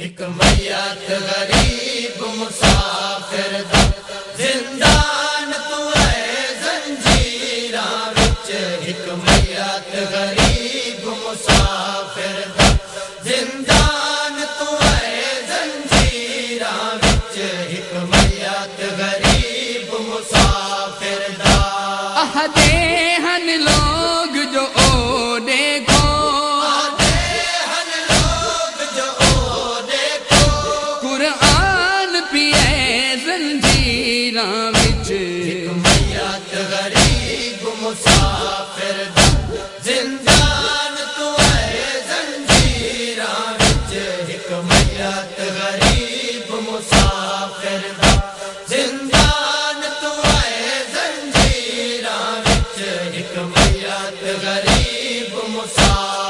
هڪ ڀيا غريب مسافر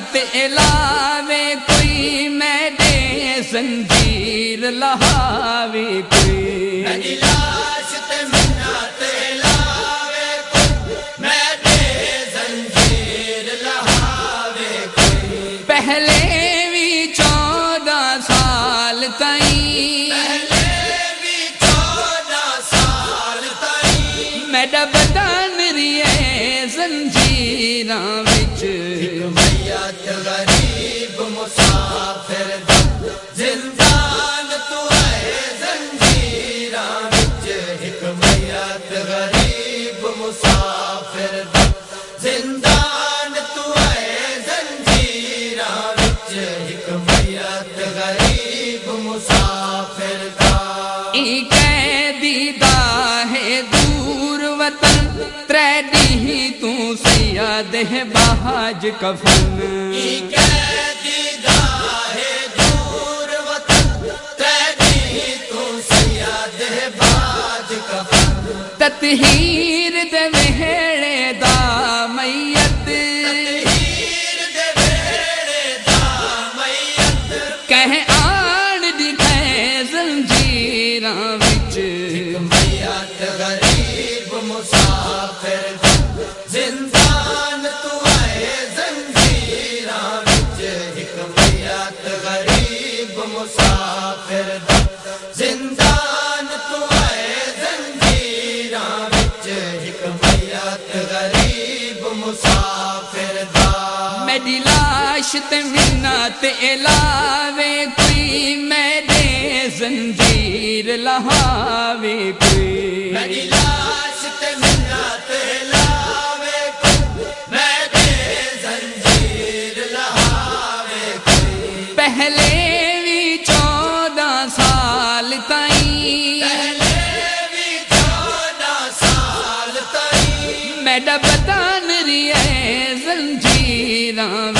سات علاوے کوئی میں دے زنجیر لہاوی کوئی۔ آج کفن۔ تت ہی مسافر زندان تو ہے زنجیراں وچ حکمت غریب مسافر دا۔ میری لاش تے منا تے علاوے کوئی میرے زنجیر لہاوے کوئی۔ میری لاش تے منا تے میرے زنجیر لہاوے کوئی۔ پہلے وچ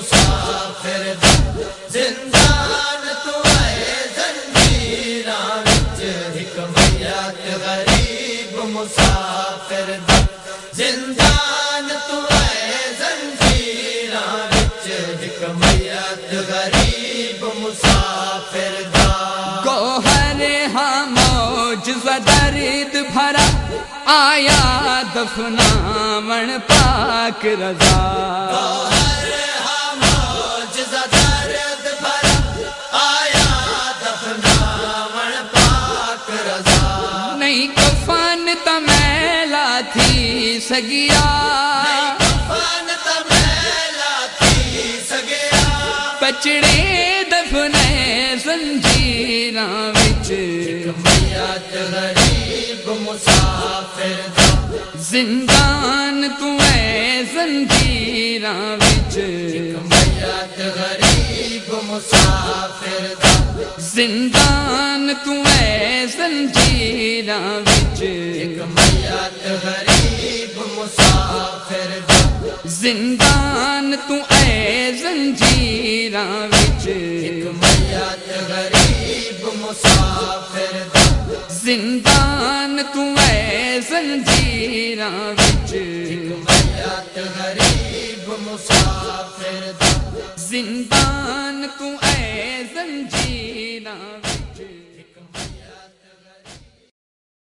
مسافر دا زندان تو اے زنجیراں وچ ایک میت غریب مسافر دا زندان تو اے زنجیراں وچ ایک میت غریب مسافر دا گوہر ہاں موج درد بھرا آیا دفناون پاک رضا۔ پچڑے دفنے زنجیراں وچ۔ غریب مسافر زندان تو اے زنجیراں وچ۔ غریب مسافر زندان تو اے زنجیراں وچ۔ غریب زندان تو اے زنجیراں وچ۔ میت غریب مسافر دا زندان تو اے زنجیراں وچ۔ میت غریب مسافر دا زندان تو اے زنجیراں وچ۔